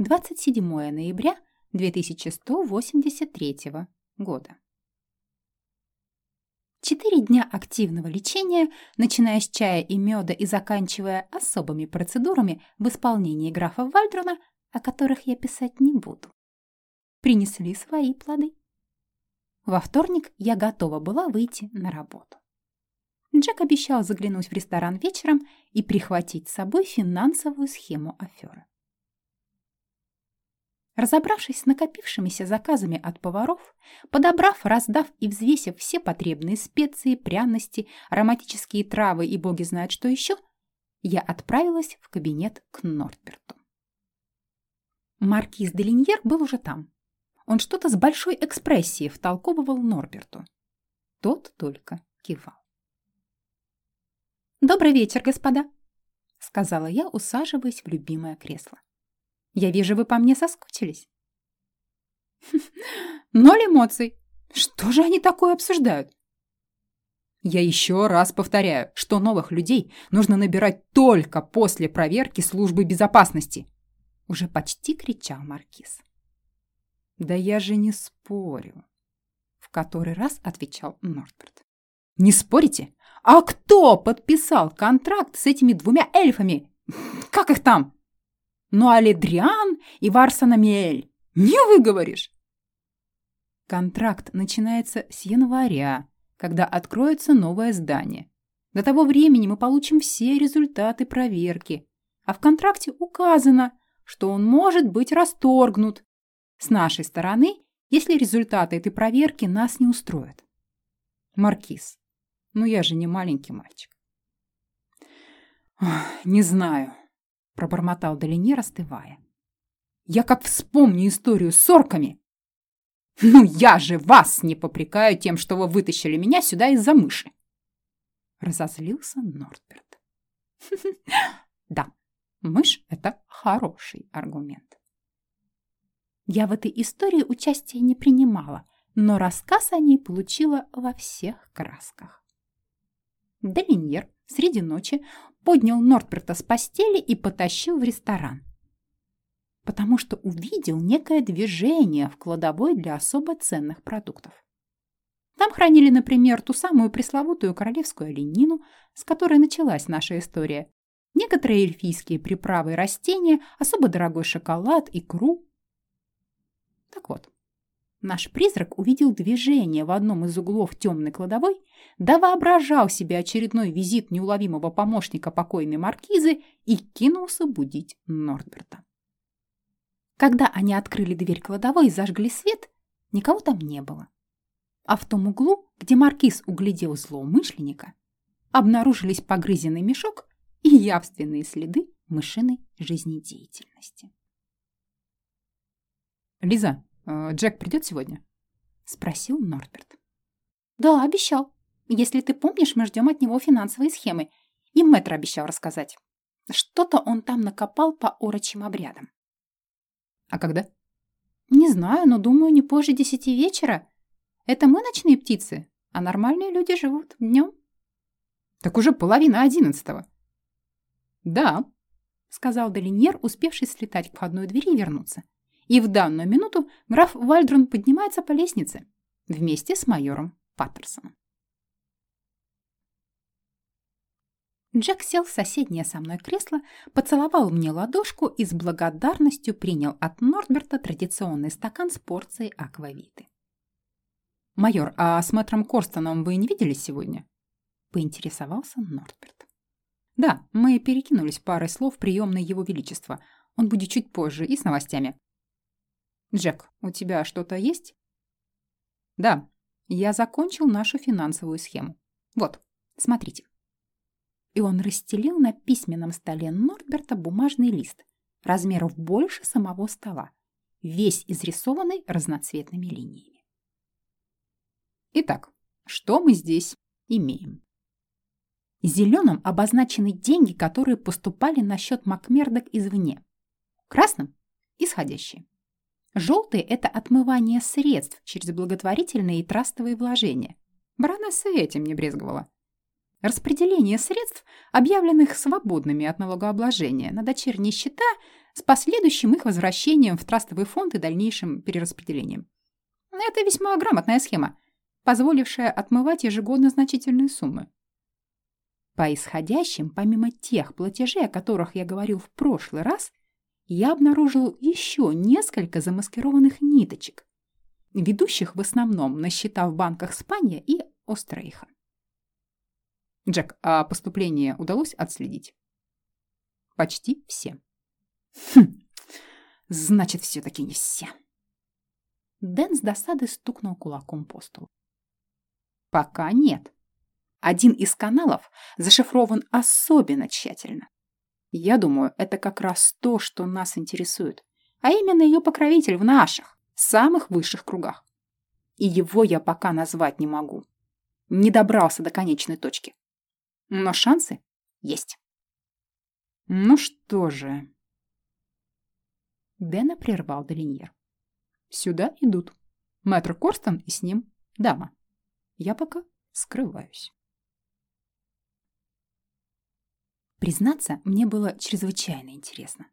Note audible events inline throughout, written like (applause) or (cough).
27 ноября 2183 года. Четыре дня активного лечения, начиная с чая и меда и заканчивая особыми процедурами в исполнении графа Вальдрона, о которых я писать не буду, принесли свои плоды. Во вторник я готова была выйти на работу. Джек обещал заглянуть в ресторан вечером и прихватить с собой финансовую схему аферы. Разобравшись с накопившимися заказами от поваров, подобрав, раздав и взвесив все потребные специи, пряности, ароматические травы и боги знают что еще, я отправилась в кабинет к Нортберту. Маркиз де Линьер был уже там. Он что-то с большой экспрессией втолковывал Норберту. Тот только кивал. «Добрый вечер, господа», — сказала я, усаживаясь в любимое кресло. «Я вижу, вы по мне соскучились». (laughs) «Ноль эмоций. Что же они такое обсуждают?» Я еще раз повторяю, что новых людей нужно набирать только после проверки службы безопасности. Уже почти кричал Маркиз. Да я же не спорю, в который раз отвечал Нортберт. Не спорите? А кто подписал контракт с этими двумя эльфами? Как их там? Ну, Алидриан и Варсанамиэль. Не выговоришь. Контракт начинается с января, когда откроется новое здание. До того времени мы получим все результаты проверки. А в контракте указано, что он может быть расторгнут с нашей стороны, если результаты этой проверки нас не устроят. Маркиз, ну я же не маленький мальчик. «Не знаю», — пробормотал Долине, остывая. «Я как вспомню историю с орками. Ну я же вас не попрекаю тем, что вы вытащили меня сюда из-за мыши!» Разозлился Нортберт. (laughs) «Да, мышь — это хороший аргумент». Я в этой истории участия не принимала, но рассказ о ней получила во всех красках. Делиньер среди ночи поднял Нортберта с постели и потащил в ресторан. Потому что увидел некое движение в кладовой для особо ценных продуктов. Там хранили, например, ту самую пресловутую королевскую оленину, с которой началась наша история, некоторые эльфийские приправы и растения, особо дорогой шоколад, икру. Так вот, Наш призрак увидел движение в одном из углов темной кладовой, да воображал себе очередной визит неуловимого помощника покойной маркизы и кинулся будить Нордберта. Когда они открыли дверь кладовой и зажгли свет, никого там не было. А в том углу, где маркиз углядел злоумышленника, обнаружились погрызенный мешок и явственные следы мышиной жизнедеятельности. «Лиза, Джек придет сегодня?» — спросил Норберт. «Да, обещал. Если ты помнишь, мы ждем от него финансовые схемы. И мэтр обещал рассказать. Что-то он там накопал по орочим обрядам». «А когда?» «Не знаю, но думаю, не позже десяти вечера. Это мы ночные птицы, а нормальные люди живут днем». «Так уже половина одиннадцатого». «Да», — сказал Долиньер, успевший слетать к входной двери и вернуться. И в данную минуту граф Вальдрон поднимается по лестнице вместе с майором Паттерсоном. Джек сел в соседнее со мной кресло, поцеловал мне ладошку и с благодарностью принял от Нордберта традиционный стакан с порцией аквавиты. «Майор, а с мэтром Корстоном вы не виделись сегодня?» — поинтересовался Нордберт. «Да, мы перекинулись парой слов приемной его величества. Он будет чуть позже и с новостями. Джек, у тебя что-то есть? Да, я закончил нашу финансовую схему. Вот, смотрите. И он расстелил на письменном столе Норберта бумажный лист, размеров больше самого стола, весь изрисованный разноцветными линиями. Итак, что мы здесь имеем? Зеленым обозначены деньги, которые поступали на счет Макмердок извне. Красным – исходящие. Желтый – это отмывание средств через благотворительные и трастовые вложения. Баронесса этим не брезговала. Распределение средств, объявленных свободными от налогообложения, на дочерние счета с последующим их возвращением в трастовый фонд и дальнейшим перераспределением. Это весьма грамотная схема, позволившая отмывать ежегодно значительные суммы. По исходящим, помимо тех платежей, о которых я говорил в прошлый раз, я обнаружил еще несколько замаскированных ниточек, ведущих в основном на счета в банках Спания и Острейха. Джек, а поступление удалось отследить? Почти все. Хм, значит, все-таки не все. Дэн с досады стукнул кулаком по столу. Пока нет. Один из каналов зашифрован особенно тщательно. Я думаю, это как раз то, что нас интересует, а именно ее покровитель в наших, самых высших кругах. И его я пока назвать не могу. Не добрался до конечной точки. Но шансы есть. Ну что же... Дэна прервал Долиньер. Сюда идут. Мэтр Корстон и с ним дама. Я пока скрываюсь. Признаться, мне было чрезвычайно интересно.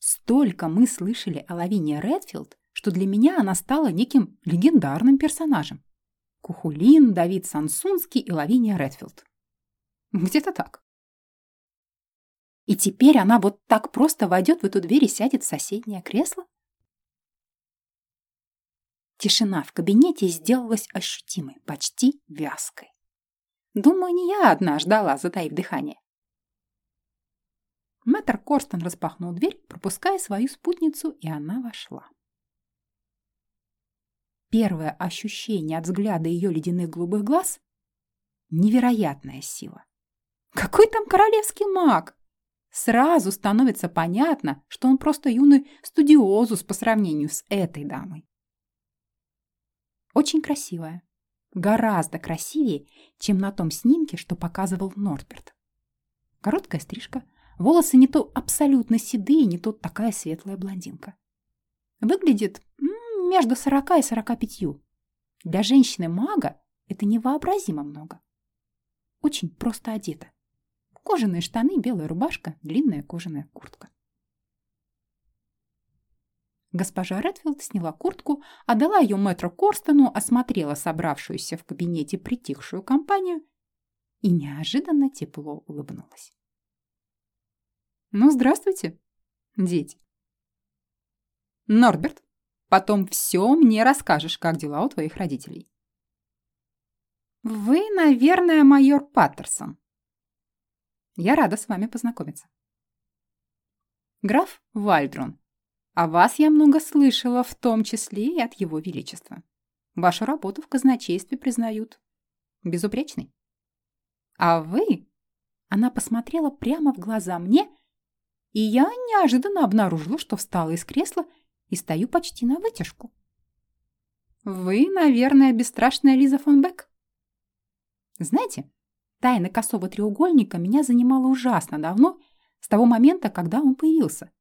Столько мы слышали о Лавине Редфилд, что для меня она стала неким легендарным персонажем. Кухулин, Давид Сансунский и Лавиния Редфилд. Где-то так. И теперь она вот так просто войдет в эту дверь и сядет в соседнее кресло? Тишина в кабинете сделалась ощутимой, почти вязкой. Думаю, не я одна ждала, затаив дыхание. Мэтр Корстон распахнул дверь, пропуская свою спутницу, и она вошла. Первое ощущение от взгляда ее ледяных голубых глаз — невероятная сила. Какой там королевский маг? Сразу становится понятно, что он просто юный студиозус по сравнению с этой дамой. Очень красивая. Гораздо красивее, чем на том снимке, что показывал Норберт. Короткая стрижка, волосы не то абсолютно седые, не то такая светлая блондинка. Выглядит между 40 и 45. Для женщины-мага это невообразимо много. Очень просто одета. Кожаные штаны, белая рубашка, длинная кожаная куртка. Госпожа Редфилд сняла куртку, отдала ее мэтру Корстону, осмотрела собравшуюся в кабинете притихшую компанию и неожиданно тепло улыбнулась. «Ну, здравствуйте, дети!» «Норберт, потом все мне расскажешь, как дела у твоих родителей». «Вы, наверное, майор Паттерсон», я рада с вами познакомиться. Граф Вальдрон, о вас я много слышала, в том числе и от его величества. Вашу работу в казначействе признают безупречной. А вы... Она посмотрела прямо в глаза мне, и я неожиданно обнаружила, что встала из кресла и стою почти на вытяжку. Вы, наверное, бесстрашная Лиза фон Бек? Знаете, Тайна косого треугольника меня занимала ужасно давно, с того момента, когда он появился.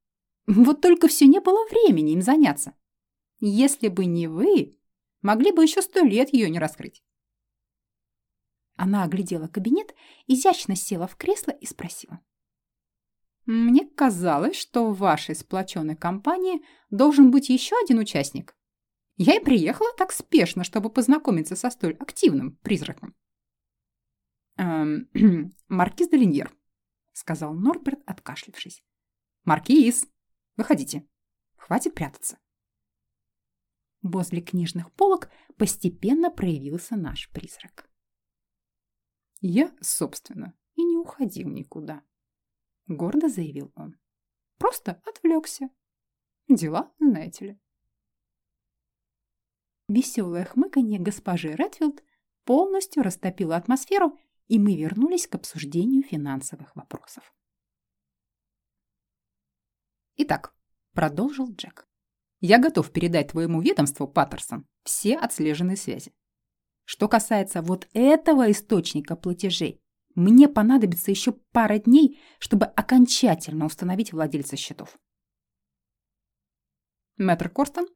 Вот только все не было времени им заняться. Если бы не вы, могли бы еще сто лет ее не раскрыть. Она оглядела кабинет, изящно села в кресло и спросила. «Мне казалось, что в вашей сплоченной компании должен быть еще один участник. Я и приехала так спешно, чтобы познакомиться со столь активным призраком». Эм, (clears throat) «Маркиз де Линьер», — сказал Норберт, откашлившись. «Маркиз, выходите. Хватит прятаться». Возле книжных полок постепенно проявился наш призрак. «Я, собственно, и не уходил никуда», — гордо заявил он. «Просто отвлекся. Дела, знаете ли». Веселое хмыканье госпожи Редфилд полностью растопило атмосферу и мы вернулись к обсуждению финансовых вопросов. «Итак», — продолжил Джек, — «я готов передать твоему ведомству, Паттерсон, все отслеженные связи. Что касается вот этого источника платежей, мне понадобится еще пара дней, чтобы окончательно установить владельца счетов. Мэтр Корстон,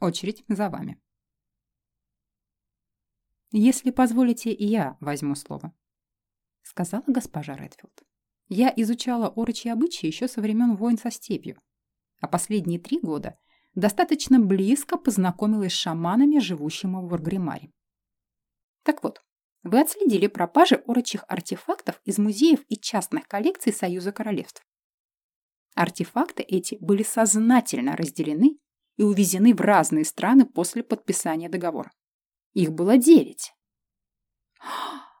очередь за вами. «Если позволите, я возьму слово», — сказала госпожа Редфилд. Я изучала орочьи обычаи еще со времен войн со степью, а последние три года достаточно близко познакомилась с шаманами, живущими в Варгримаре. Так вот, вы отследили пропажи орочих артефактов из музеев и частных коллекций Союза Королевств. Артефакты эти были сознательно разделены и увезены в разные страны после подписания договора. Их было девять.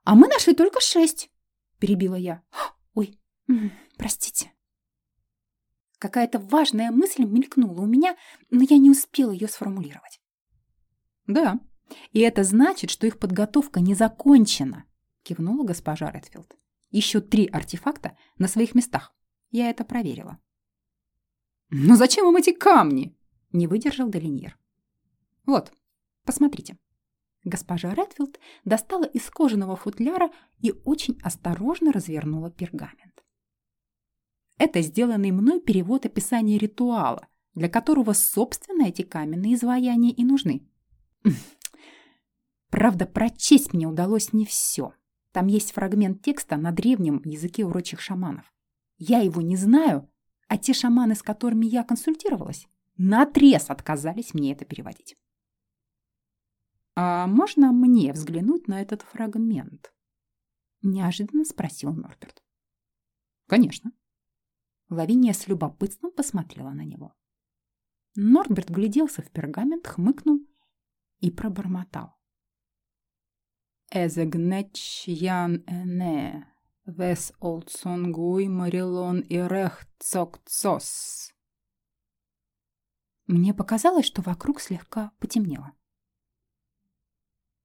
«А мы нашли только шесть», – перебила я. «Ой, простите». Какая-то важная мысль мелькнула у меня, но я не успела ее сформулировать. «Да, и это значит, что их подготовка не закончена», – кивнула госпожа Редфилд. «Еще три артефакта на своих местах. Я это проверила». «Но зачем вам эти камни?» – не выдержал Долиньер. «Вот, посмотрите». Госпожа Редфилд достала из кожаного футляра и очень осторожно развернула пергамент. Это сделанный мной перевод описания ритуала, для которого, собственно, эти каменные изваяния и нужны. Правда, прочесть мне удалось не все. Там есть фрагмент текста на древнем языке урочих шаманов. Я его не знаю, а те шаманы, с которыми я консультировалась, наотрез отказались мне это переводить. «А можно мне взглянуть на этот фрагмент?» Неожиданно спросил Норберт. «Конечно». Лавиния с любопытством посмотрела на него. Норберт гляделся в пергамент, хмыкнул и пробормотал. «Эзегнеч ян эне, вес олдсонгуй марилон и рех цок цос». Мне показалось, что вокруг слегка потемнело.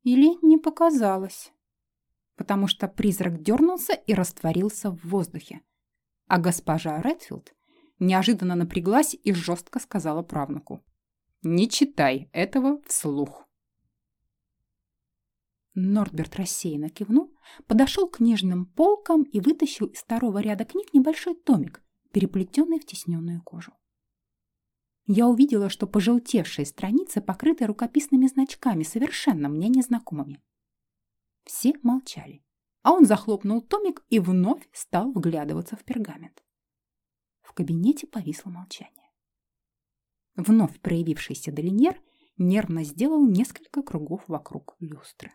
Или не показалось, потому что призрак дернулся и растворился в воздухе. А госпожа Редфилд неожиданно напряглась и жестко сказала правнуку. «Не читай этого вслух». Нордберт рассеянно кивнул, подошел к книжным полкам и вытащил из второго ряда книг небольшой томик, переплетенный в тесненную кожу я увидела, что пожелтевшие страницы покрыты рукописными значками, совершенно мне незнакомыми. Все молчали, а он захлопнул томик и вновь стал вглядываться в пергамент. В кабинете повисло молчание. Вновь проявившийся Долиньер нервно сделал несколько кругов вокруг люстры.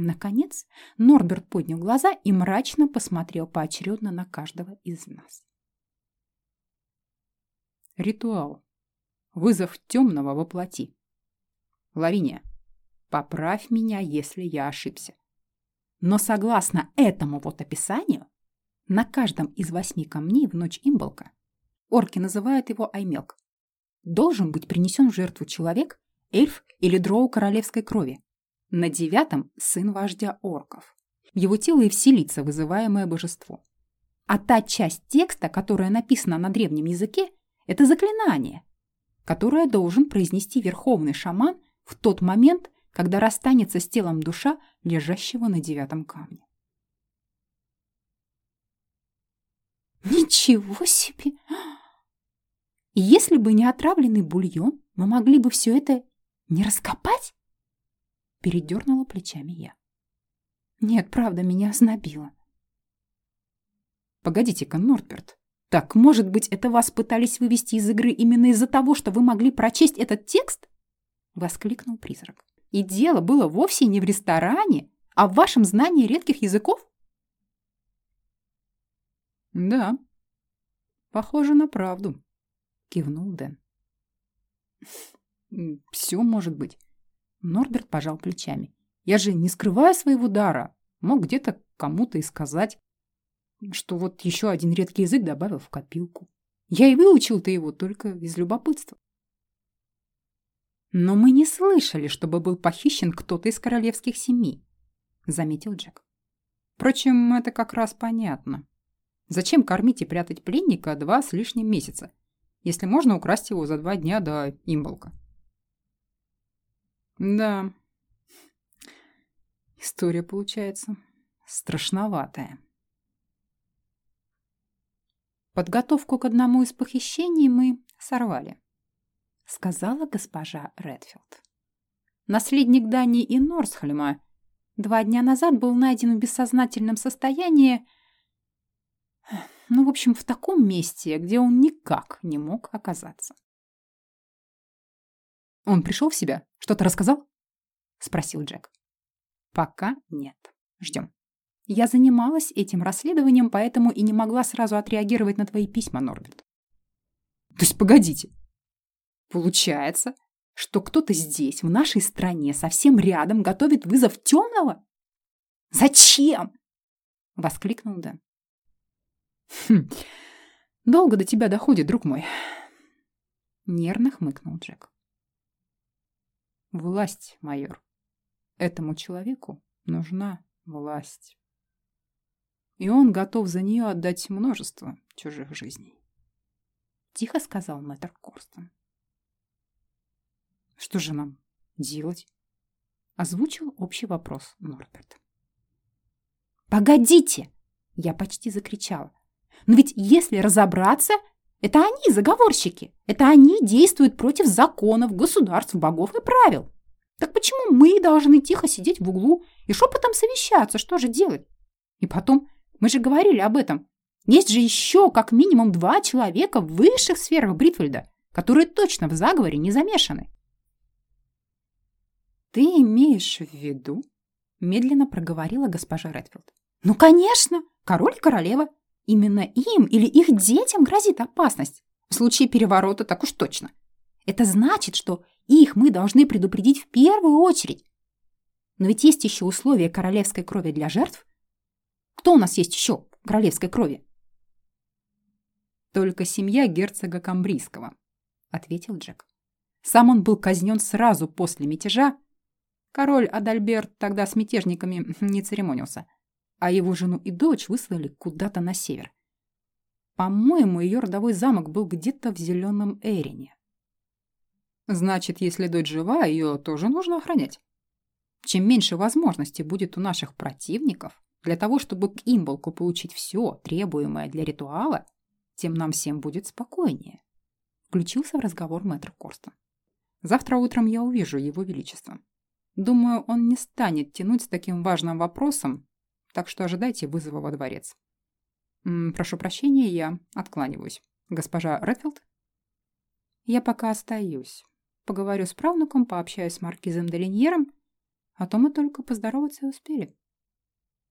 Наконец, Норберт поднял глаза и мрачно посмотрел поочередно на каждого из нас. Ритуал. Вызов темного воплоти. Лавиния, поправь меня, если я ошибся. Но согласно этому вот описанию, на каждом из восьми камней в ночь имболка, орки называют его Аймелк, должен быть принесен в жертву человек, эльф или дроу королевской крови. На девятом – сын вождя орков. Его тело и вселится вызываемое божество. А та часть текста, которая написана на древнем языке, это заклинание, которое должен произнести верховный шаман в тот момент, когда расстанется с телом душа, лежащего на девятом камне. Ничего себе! И если бы не отравленный бульон, мы могли бы все это не раскопать? Передернула плечами я. Нет, правда, меня ознобило. Погодите-ка, Нортберт, так, может быть, это вас пытались вывести из игры именно из-за того, что вы могли прочесть этот текст? Воскликнул призрак. И дело было вовсе не в ресторане, а в вашем знании редких языков? Да, похоже на правду, кивнул Дэн. Все может быть. Норберт пожал плечами. Я же не скрываю своего дара. Мог где-то кому-то и сказать что вот еще один редкий язык добавил в копилку. Я и выучил-то его только из любопытства. Но мы не слышали, чтобы был похищен кто-то из королевских семей, заметил Джек. Впрочем, это как раз понятно. Зачем кормить и прятать пленника два с лишним месяца, если можно украсть его за два дня до имболка? Да, история получается страшноватая. Подготовку к одному из похищений мы сорвали, сказала госпожа Редфилд. Наследник Дании и Норсхольма два дня назад был найден в бессознательном состоянии, ну, в общем, в таком месте, где он никак не мог оказаться. «Он пришел в себя? Что-то рассказал?» — спросил Джек. «Пока нет. Ждем. Я занималась этим расследованием, поэтому и не могла сразу отреагировать на твои письма, Норберт». «То есть, погодите. Получается, что кто-то здесь, в нашей стране, совсем рядом готовит вызов темного? Зачем? Воскликнул Дэн. Хм, долго до тебя доходит, друг мой. Нервно хмыкнул Джек. Власть, майор. Этому человеку нужна власть. И он готов за нее отдать множество чужих жизней. Тихо сказал мэтр Корстон. Что же нам делать? Озвучил общий вопрос Норберт. «Погодите!» Я почти закричала. «Но ведь если разобраться, это они заговорщики. Это они действуют против законов, государств, богов и правил. Так почему мы должны тихо сидеть в углу и шепотом совещаться, что же делать? И потом, мы же говорили об этом. Есть же еще как минимум два человека в высших сферах Бритвельда, которые точно в заговоре не замешаны. «Ты имеешь в виду?» – медленно проговорила госпожа Редфилд. «Ну, конечно! Король и королева. Именно им или их детям грозит опасность. В случае переворота так уж точно. Это значит, что их мы должны предупредить в первую очередь. Но ведь есть еще условия королевской крови для жертв. Кто у нас есть еще королевской крови?» «Только семья герцога Камбрийского», — ответил Джек. Сам он был казнен сразу после мятежа, Король Адальберт тогда с мятежниками не церемонился, а его жену и дочь выслали куда-то на север. По-моему, ее родовой замок был где-то в Зеленом Эрине. Значит, если дочь жива, ее тоже нужно охранять. Чем меньше возможностей будет у наших противников для того, чтобы к имболку получить все, требуемое для ритуала, тем нам всем будет спокойнее. Включился в разговор мэтр Корстон. Завтра утром я увижу его величество. Думаю, он не станет тянуть с таким важным вопросом, так что ожидайте вызова во дворец. М -м, прошу прощения, я откланиваюсь. Госпожа Редфилд? Я пока остаюсь. Поговорю с правнуком, пообщаюсь с маркизом Делиньером, а то мы только поздороваться успели.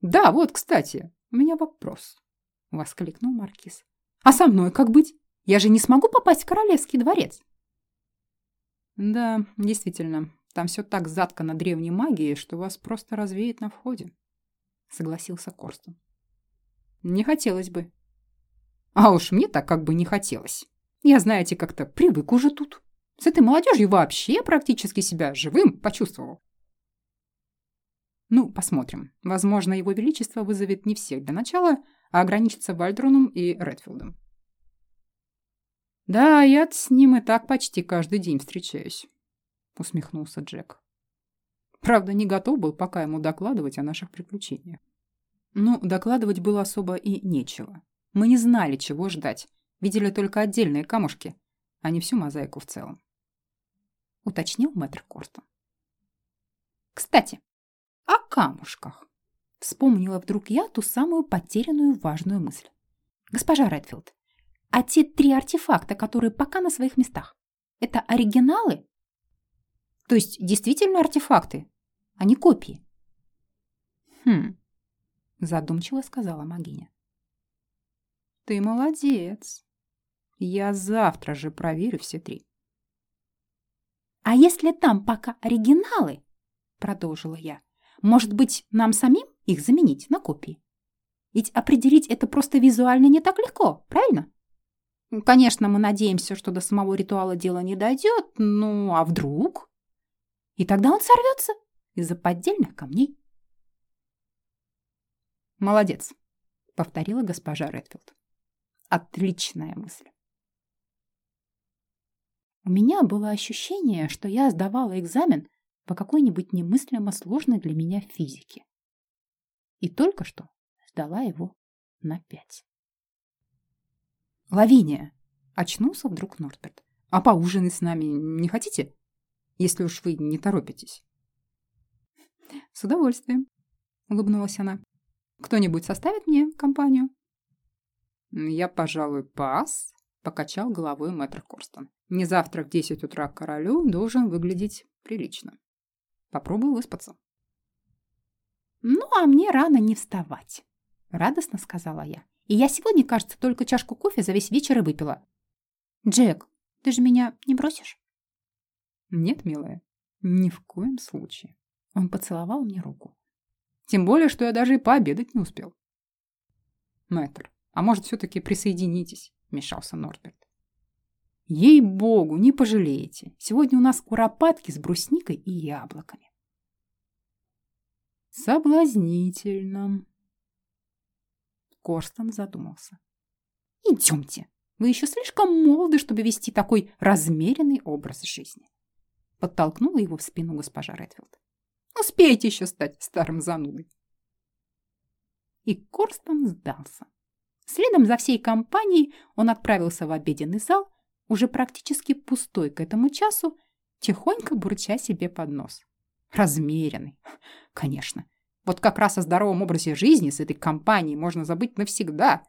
Да, вот, кстати, у меня вопрос, — воскликнул маркиз. А со мной как быть? Я же не смогу попасть в королевский дворец. Да, действительно, там все так заткано древней магией, что вас просто развеет на входе. Согласился Корстон. Не хотелось бы. А уж мне так как бы не хотелось. Я, знаете, как-то привык уже тут. С этой молодежью вообще практически себя живым почувствовал. Ну, посмотрим. Возможно, его величество вызовет не всех для начала, а ограничится Вальдроном и Редфилдом. Да, я с ним и так почти каждый день встречаюсь усмехнулся Джек. Правда, не готов был пока ему докладывать о наших приключениях. Ну, докладывать было особо и нечего. Мы не знали, чего ждать. Видели только отдельные камушки, а не всю мозаику в целом. Уточнил мэтр Кортон. Кстати, о камушках. Вспомнила вдруг я ту самую потерянную важную мысль. Госпожа Редфилд, а те три артефакта, которые пока на своих местах, это оригиналы то есть действительно артефакты, а не копии. Хм, задумчиво сказала Магиня. Ты молодец. Я завтра же проверю все три. А если там пока оригиналы, продолжила я, может быть, нам самим их заменить на копии? Ведь определить это просто визуально не так легко, правильно? Конечно, мы надеемся, что до самого ритуала дело не дойдет, ну а вдруг? И тогда он сорвется из-за поддельных камней. «Молодец», — повторила госпожа Редфилд. «Отличная мысль». У меня было ощущение, что я сдавала экзамен по какой-нибудь немыслимо сложной для меня физике. И только что сдала его на пять. «Лавиния!» — очнулся вдруг Нортберт. «А поужинать с нами не хотите?» если уж вы не торопитесь. С удовольствием, — улыбнулась она. «Кто-нибудь составит мне компанию?» «Я, пожалуй, пас», — покачал головой мэтр Корстон. «Не завтра в десять утра королю должен выглядеть прилично. Попробую выспаться». «Ну, а мне рано не вставать», — радостно сказала я. «И я сегодня, кажется, только чашку кофе за весь вечер и выпила». «Джек, ты же меня не бросишь?» «Нет, милая, ни в коем случае». Он поцеловал мне руку. Тем более, что я даже и пообедать не успел. Мэтр, а может, все-таки присоединитесь, вмешался Норберт. Ей-богу, не пожалеете. Сегодня у нас куропатки с брусникой и яблоками. Соблазнительно. Корстон задумался. Идемте. Вы еще слишком молоды, чтобы вести такой размеренный образ жизни. Подтолкнула его в спину госпожа Редфилд. Успеете еще стать старым занудой. И Корстон сдался. Следом за всей компанией он отправился в обеденный зал, уже практически пустой к этому часу, тихонько бурча себе под нос. Размеренный. Конечно. Вот как раз о здоровом образе жизни с этой компанией можно забыть навсегда.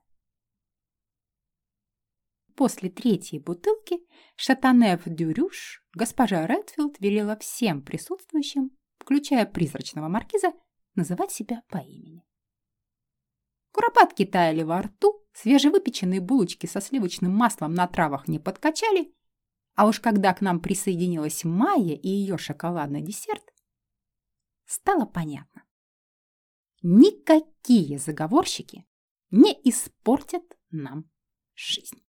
После третьей бутылки Шатанев Дюрюш госпожа Редфилд велела всем присутствующим включая призрачного маркиза, называть себя по имени. Куропатки таяли во рту, свежевыпеченные булочки со сливочным маслом на травах не подкачали, а уж когда к нам присоединилась Майя и ее шоколадный десерт, стало понятно. Никакие заговорщики не испортят нам жизнь.